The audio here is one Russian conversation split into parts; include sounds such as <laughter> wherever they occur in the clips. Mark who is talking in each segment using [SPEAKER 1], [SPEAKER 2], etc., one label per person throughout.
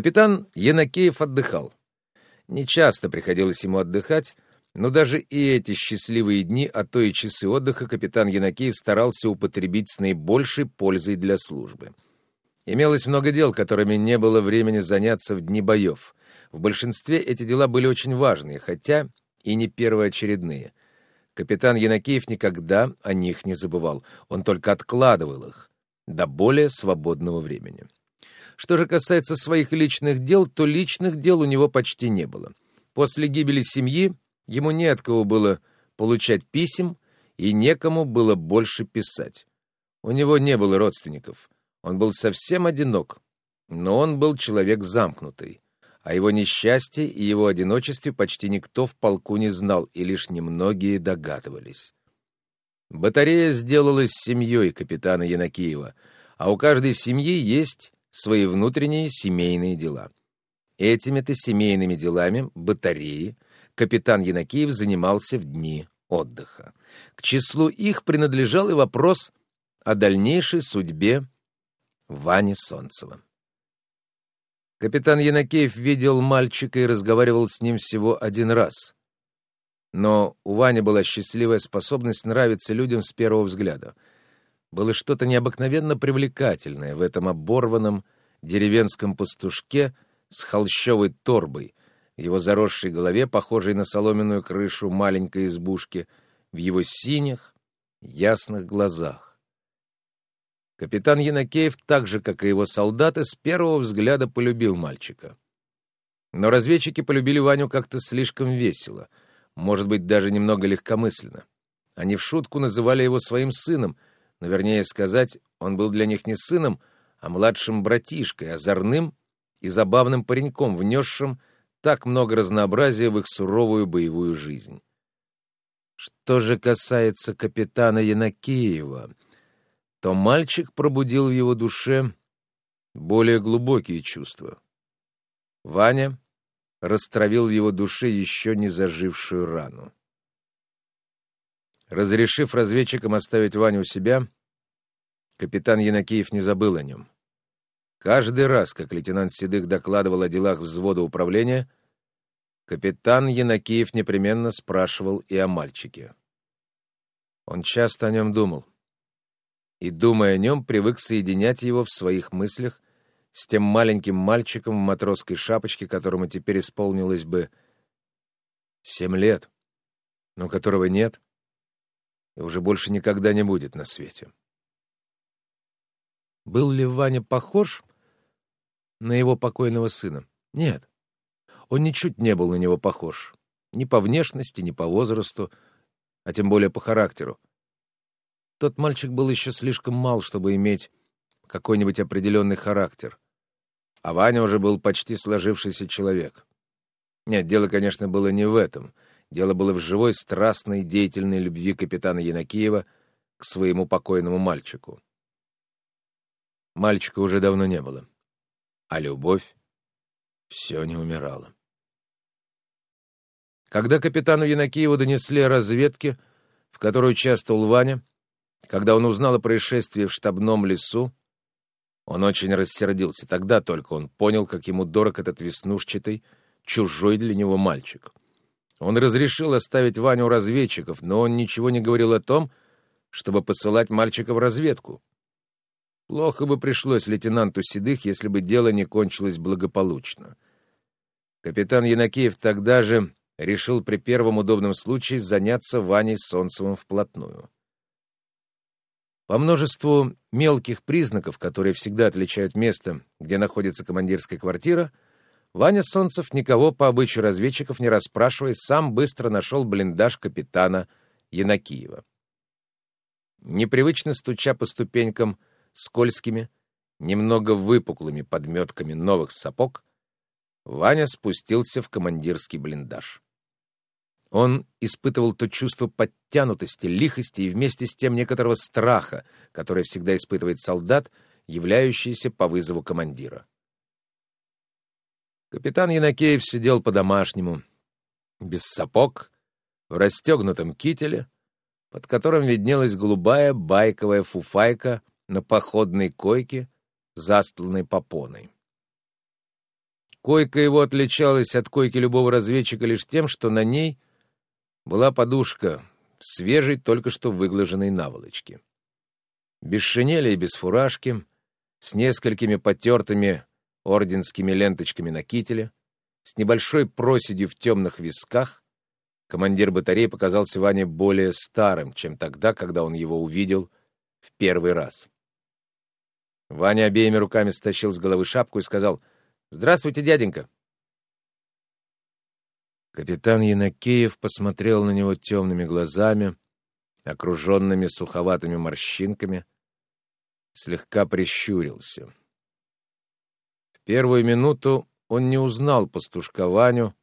[SPEAKER 1] Капитан Янакеев отдыхал. Нечасто приходилось ему отдыхать, но даже и эти счастливые дни, а то и часы отдыха, капитан Янакеев старался употребить с наибольшей пользой для службы. Имелось много дел, которыми не было времени заняться в дни боев. В большинстве эти дела были очень важные, хотя и не первоочередные. Капитан Янакеев никогда о них не забывал, он только откладывал их до более свободного времени. Что же касается своих личных дел, то личных дел у него почти не было. После гибели семьи ему не от кого было получать писем и некому было больше писать. У него не было родственников. Он был совсем одинок, но он был человек замкнутый. О его несчастье и его одиночестве почти никто в полку не знал, и лишь немногие догадывались. Батарея сделалась семьей капитана Янакиева, а у каждой семьи есть свои внутренние семейные дела. Этими-то семейными делами батареи капитан Янакиев занимался в дни отдыха. К числу их принадлежал и вопрос о дальнейшей судьбе Вани Солнцева. Капитан Янакеев видел мальчика и разговаривал с ним всего один раз. Но у Вани была счастливая способность нравиться людям с первого взгляда — было что-то необыкновенно привлекательное в этом оборванном деревенском пастушке с холщовой торбой, в его заросшей голове, похожей на соломенную крышу маленькой избушки, в его синих, ясных глазах. Капитан Янакеев, так же, как и его солдаты, с первого взгляда полюбил мальчика. Но разведчики полюбили Ваню как-то слишком весело, может быть, даже немного легкомысленно. Они в шутку называли его своим сыном — но, вернее сказать, он был для них не сыном, а младшим братишкой, озорным и забавным пареньком, внесшим так много разнообразия в их суровую боевую жизнь. Что же касается капитана Янакиева, то мальчик пробудил в его душе более глубокие чувства. Ваня растравил в его душе еще не зажившую рану. Разрешив разведчикам оставить Ваню у себя, капитан Янакиев не забыл о нем. Каждый раз, как лейтенант Седых докладывал о делах взвода управления, капитан Янакиев непременно спрашивал и о мальчике. Он часто о нем думал. И, думая о нем, привык соединять его в своих мыслях с тем маленьким мальчиком в матросской шапочке, которому теперь исполнилось бы семь лет, но которого нет — и уже больше никогда не будет на свете. Был ли Ваня похож на его покойного сына? Нет. Он ничуть не был на него похож. Ни по внешности, ни по возрасту, а тем более по характеру. Тот мальчик был еще слишком мал, чтобы иметь какой-нибудь определенный характер. А Ваня уже был почти сложившийся человек. Нет, дело, конечно, было не в этом — Дело было в живой, страстной, деятельной любви капитана Янакиева к своему покойному мальчику. Мальчика уже давно не было, а любовь все не умирала. Когда капитану Янакиеву донесли о разведке, в которую участвовал Ваня, когда он узнал о происшествии в штабном лесу, он очень рассердился. Тогда только он понял, как ему дорог этот веснушчатый, чужой для него мальчик. Он разрешил оставить Ваню разведчиков, но он ничего не говорил о том, чтобы посылать мальчика в разведку. Плохо бы пришлось лейтенанту Седых, если бы дело не кончилось благополучно. Капитан Янакеев тогда же решил при первом удобном случае заняться Ваней Солнцевым вплотную. По множеству мелких признаков, которые всегда отличают место, где находится командирская квартира — Ваня Солнцев, никого по обычаю разведчиков не расспрашивая, сам быстро нашел блиндаж капитана Янакиева. Непривычно стуча по ступенькам скользкими, немного выпуклыми подметками новых сапог, Ваня спустился в командирский блиндаж. Он испытывал то чувство подтянутости, лихости и вместе с тем некоторого страха, которое всегда испытывает солдат, являющийся по вызову командира. Капитан Янакеев сидел по-домашнему, без сапог, в расстегнутом кителе, под которым виднелась голубая байковая фуфайка на походной койке, застланной попоной. Койка его отличалась от койки любого разведчика лишь тем, что на ней была подушка свежей, только что выглаженной наволочке. Без шинели и без фуражки, с несколькими потертыми орденскими ленточками на кителе, с небольшой проседью в темных висках, командир батареи показался Ване более старым, чем тогда, когда он его увидел в первый раз. Ваня обеими руками стащил с головы шапку и сказал «Здравствуйте, дяденька». Капитан Янакеев посмотрел на него темными глазами, окруженными суховатыми морщинками, слегка прищурился. Первую минуту он не узнал пастушка Ваню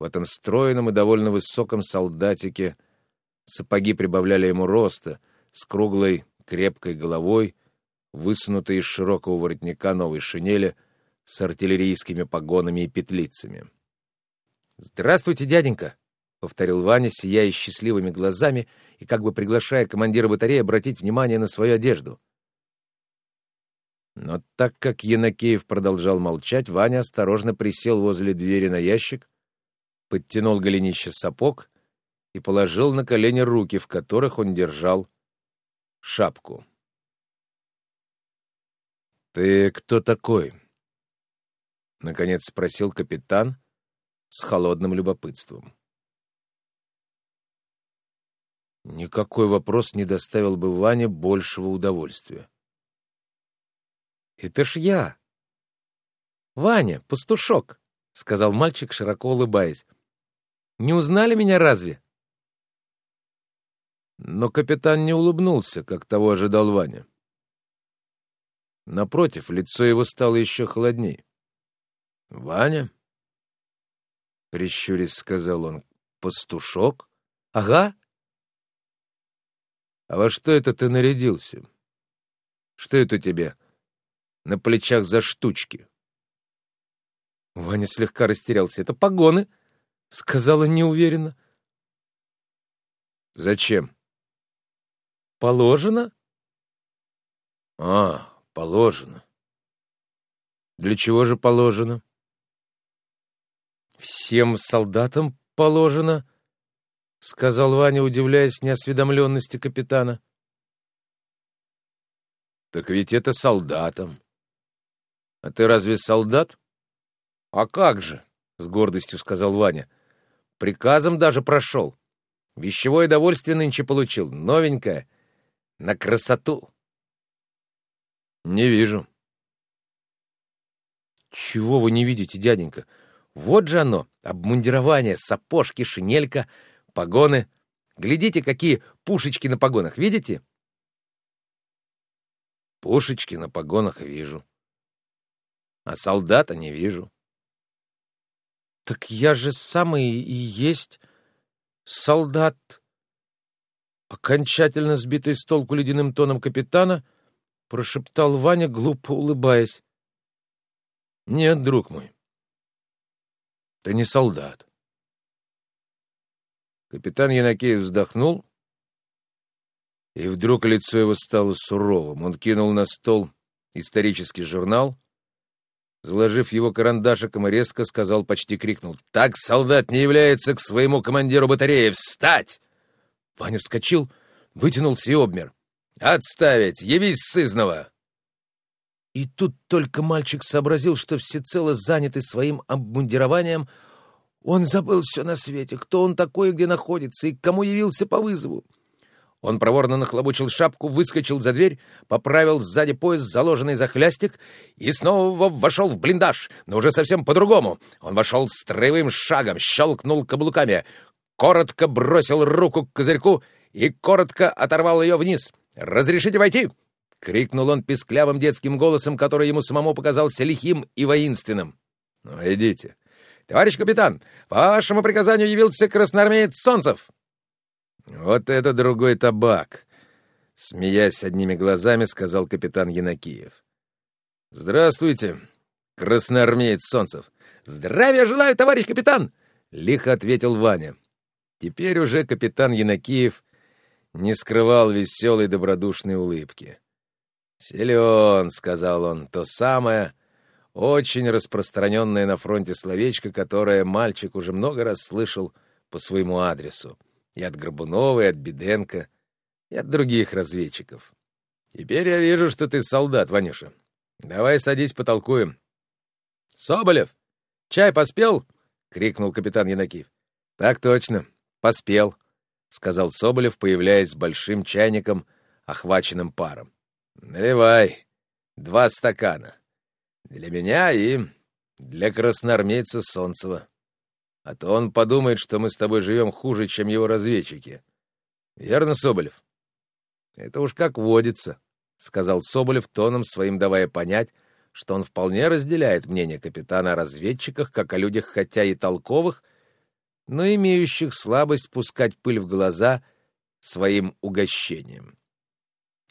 [SPEAKER 1] в этом стройном и довольно высоком солдатике. Сапоги прибавляли ему роста, с круглой крепкой головой, высунутой из широкого воротника новой шинели с артиллерийскими погонами и петлицами. «Здравствуйте, дяденька!» — повторил Ваня, сияя счастливыми глазами и как бы приглашая командира батареи обратить внимание на свою одежду. Но так как Янакеев продолжал молчать, Ваня осторожно присел возле двери на ящик, подтянул голенище сапог и положил на колени руки, в которых он держал шапку. «Ты кто такой?» — наконец спросил капитан с холодным любопытством. Никакой вопрос не доставил бы Ване большего удовольствия. «Это ж я!» «Ваня, пастушок!» — сказал мальчик, широко улыбаясь. «Не узнали меня разве?» Но капитан не улыбнулся, как того ожидал Ваня. Напротив, лицо его стало еще холоднее. «Ваня?» — прищурясь сказал он. «Пастушок? Ага». «А во что это ты нарядился? Что это тебе на плечах за штучки?» Ваня слегка растерялся. «Это погоны», — сказала неуверенно. «Зачем?» «Положено?» «А, положено. Для чего же положено?» «Всем солдатам положено», — сказал Ваня, удивляясь неосведомленности капитана. «Так ведь это солдатам. А ты разве солдат?» «А как же?» — с гордостью сказал Ваня. «Приказом даже прошел. Вещевое довольствие нынче получил. Новенькое. На красоту». «Не вижу». «Чего вы не видите, дяденька? Вот же оно, обмундирование, сапожки, шинелька, погоны. Глядите, какие пушечки на погонах, видите?» «Пушечки на погонах вижу. А солдата не вижу». «Так я же самый и есть солдат!» Окончательно сбитый с толку ледяным тоном капитана, прошептал Ваня, глупо улыбаясь. «Нет, друг мой, ты не солдат». Капитан Янакеев вздохнул, и вдруг лицо его стало суровым. Он кинул на стол исторический журнал, Заложив его карандашиком резко сказал, почти крикнул. «Так солдат не является к своему командиру батареи! Встать!» Ваня вскочил, вытянулся и обмер. «Отставить! Явись сызного!» И тут только мальчик сообразил, что всецело занятый своим обмундированием, он забыл все на свете, кто он такой, где находится и к кому явился по вызову. Он проворно нахлобучил шапку, выскочил за дверь, поправил сзади пояс, заложенный за хлястик, и снова вошел в блиндаж, но уже совсем по-другому. Он вошел строевым шагом, щелкнул каблуками, коротко бросил руку к козырьку и коротко оторвал ее вниз. «Разрешите войти?» — крикнул он писклявым детским голосом, который ему самому показался лихим и воинственным. «Ну, идите». «Товарищ капитан, по вашему приказанию явился красноармеец Солнцев». «Вот это другой табак!» — смеясь одними глазами, сказал капитан Янакиев. «Здравствуйте, красноармеец Солнцев!» «Здравия желаю, товарищ капитан!» — лихо ответил Ваня. Теперь уже капитан Янакиев не скрывал веселой добродушной улыбки. «Силен», — сказал он, — «то самое. очень распространенное на фронте словечко, которое мальчик уже много раз слышал по своему адресу. И от Горбунова, и от Беденко, и от других разведчиков. Теперь я вижу, что ты солдат, Ванюша. Давай садись, потолкуем. Соболев, чай поспел? — крикнул капитан Янакиев. Так точно, поспел, — сказал Соболев, появляясь с большим чайником, охваченным паром. Наливай. Два стакана. Для меня и для красноармейца Солнцева. А то он подумает, что мы с тобой живем хуже, чем его разведчики. Верно, Соболев? Это уж как водится, — сказал Соболев тоном своим, давая понять, что он вполне разделяет мнение капитана о разведчиках, как о людях хотя и толковых, но имеющих слабость пускать пыль в глаза своим угощением.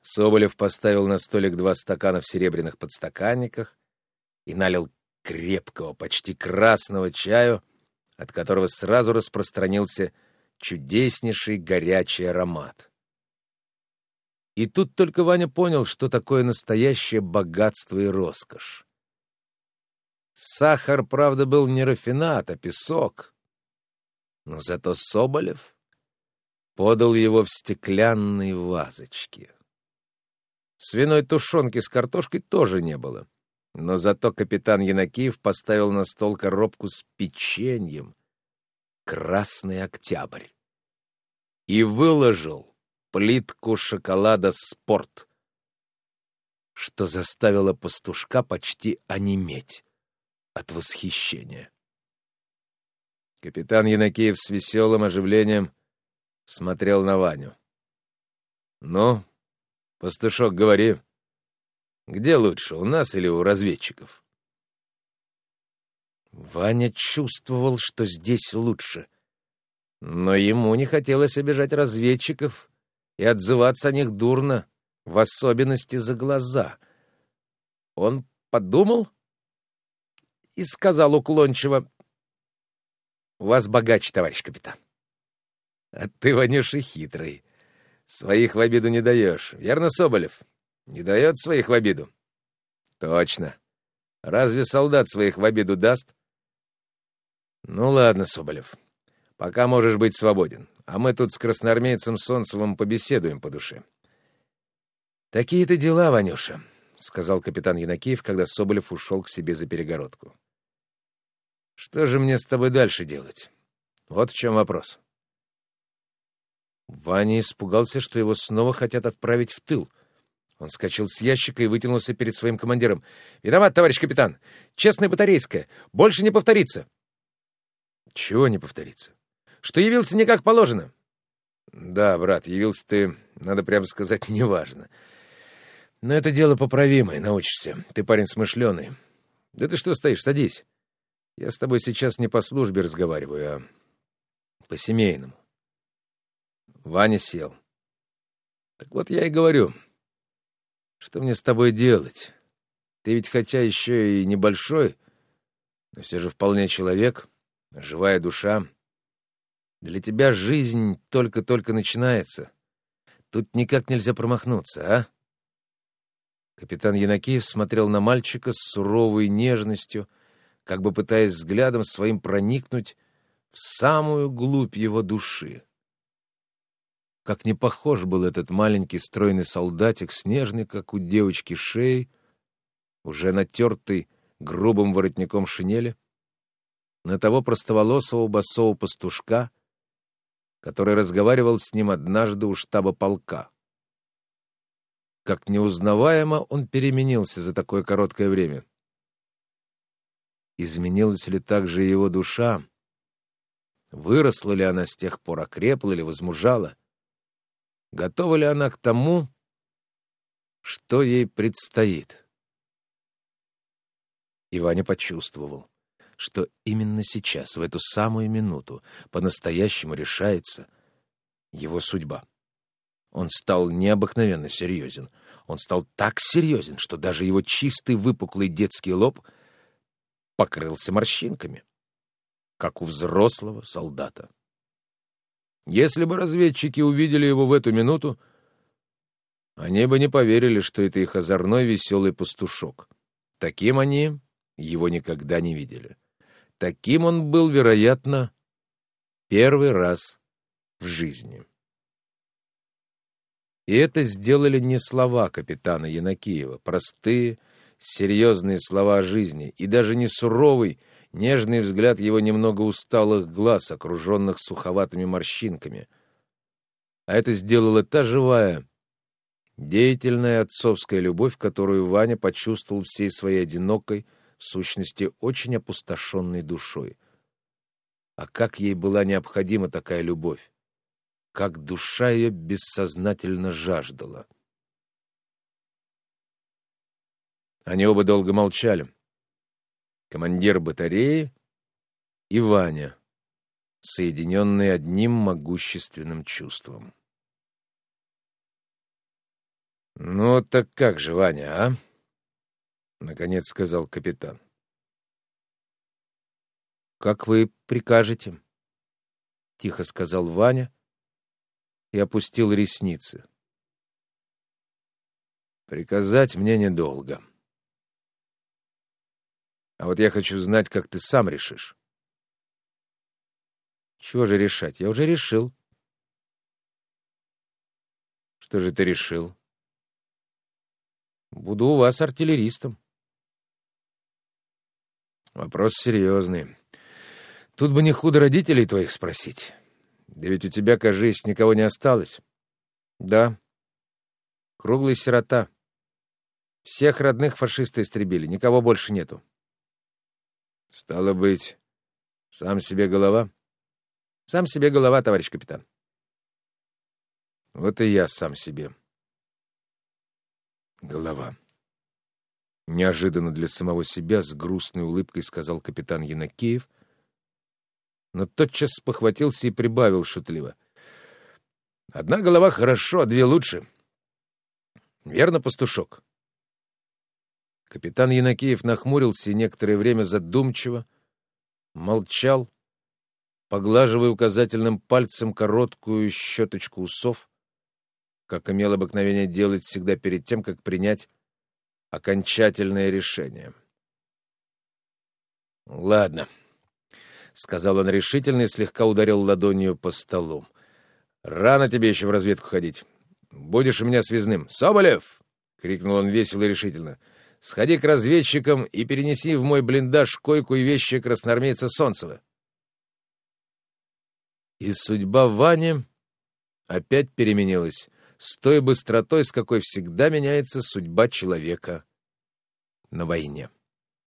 [SPEAKER 1] Соболев поставил на столик два стакана в серебряных подстаканниках и налил крепкого, почти красного чаю, от которого сразу распространился чудеснейший горячий аромат. И тут только Ваня понял, что такое настоящее богатство и роскошь. Сахар, правда, был не рафинат, а песок. Но зато Соболев подал его в стеклянной вазочке. Свиной тушенки с картошкой тоже не было. Но зато капитан Янакиев поставил на стол коробку с печеньем «Красный октябрь» и выложил плитку шоколада «Спорт», что заставило пастушка почти онеметь от восхищения. Капитан Янакеев с веселым оживлением смотрел на Ваню. «Ну, пастушок, говори, где лучше, у нас или у разведчиков?» Ваня чувствовал, что здесь лучше, но ему не хотелось обижать разведчиков и отзываться о них дурно, в особенности за глаза. Он подумал и сказал уклончиво, «У вас богаче, товарищ капитан». «А ты, Ванюша, хитрый. Своих в обиду не даешь. Верно, Соболев? Не дает своих в обиду?» «Точно. Разве солдат своих в обиду даст?» «Ну ладно, Соболев, пока можешь быть свободен а мы тут с красноармейцем Солнцевым побеседуем по душе. «Такие-то дела, Ванюша», — сказал капитан Янакиев, когда Соболев ушел к себе за перегородку. «Что же мне с тобой дальше делать? Вот в чем вопрос». Ваня испугался, что его снова хотят отправить в тыл. Он скачал с ящика и вытянулся перед своим командиром. «Виноват, товарищ капитан! Честная батарейская! Больше не повторится!» «Чего не повторится? что явился не как положено. Да, брат, явился ты, надо прямо сказать, <laughs> неважно. Но это дело поправимое, научишься. Ты парень смышленый. Да ты что стоишь, садись. Я с тобой сейчас не по службе разговариваю, а по-семейному. Ваня сел. Так вот я и говорю, что мне с тобой делать? Ты ведь хотя еще и небольшой, но все же вполне человек, живая душа. Для тебя жизнь только-только начинается. Тут никак нельзя промахнуться, а? Капитан Янакиев смотрел на мальчика с суровой нежностью, как бы пытаясь взглядом своим проникнуть в самую глубь его души. Как не похож был этот маленький стройный солдатик, снежный, как у девочки шеи, уже натертый грубым воротником шинели, на того простоволосого босого пастушка — который разговаривал с ним однажды у штаба полка. Как неузнаваемо он переменился за такое короткое время. Изменилась ли также его душа? Выросла ли она с тех пор, окрепла или возмужала? Готова ли она к тому, что ей предстоит? И Ваня почувствовал что именно сейчас, в эту самую минуту, по-настоящему решается его судьба. Он стал необыкновенно серьезен. Он стал так серьезен, что даже его чистый выпуклый детский лоб покрылся морщинками, как у взрослого солдата. Если бы разведчики увидели его в эту минуту, они бы не поверили, что это их озорной веселый пастушок. Таким они его никогда не видели. Таким он был, вероятно, первый раз в жизни. И это сделали не слова капитана Янакиева, простые, серьезные слова о жизни, и даже не суровый, нежный взгляд его немного усталых глаз, окруженных суховатыми морщинками. А это сделала та живая, деятельная отцовская любовь, которую Ваня почувствовал всей своей одинокой, в сущности, очень опустошенной душой. А как ей была необходима такая любовь? Как душа ее бессознательно жаждала. Они оба долго молчали. Командир батареи и Ваня, соединенные одним могущественным чувством. «Ну так как же, Ваня, а?» — наконец сказал капитан. «Как вы прикажете?» — тихо сказал Ваня и опустил ресницы. «Приказать мне недолго. А вот я хочу знать, как ты сам решишь». «Чего же решать? Я уже решил». «Что же ты решил?» «Буду у вас артиллеристом». «Вопрос серьезный». Тут бы не худо родителей твоих спросить. Да ведь у тебя, кажись, никого не осталось. Да. Круглый сирота. Всех родных фашисты истребили, никого больше нету. Стало быть, сам себе голова? Сам себе голова, товарищ капитан. Вот и я сам себе. Голова. Неожиданно для самого себя с грустной улыбкой сказал капитан Янакеев — но тотчас спохватился и прибавил шутливо. «Одна голова хорошо, а две лучше. Верно, пастушок?» Капитан Янакиев нахмурился и некоторое время задумчиво молчал, поглаживая указательным пальцем короткую щеточку усов, как имел обыкновение делать всегда перед тем, как принять окончательное решение. «Ладно», — сказал он решительно и слегка ударил ладонью по столу. «Рано тебе еще в разведку ходить. Будешь у меня связным. Соболев!» — крикнул он весело и решительно. «Сходи к разведчикам и перенеси в мой блиндаж койку и вещи красноармейца Солнцева». И судьба Вани опять переменилась с той быстротой, с какой всегда меняется судьба человека на войне.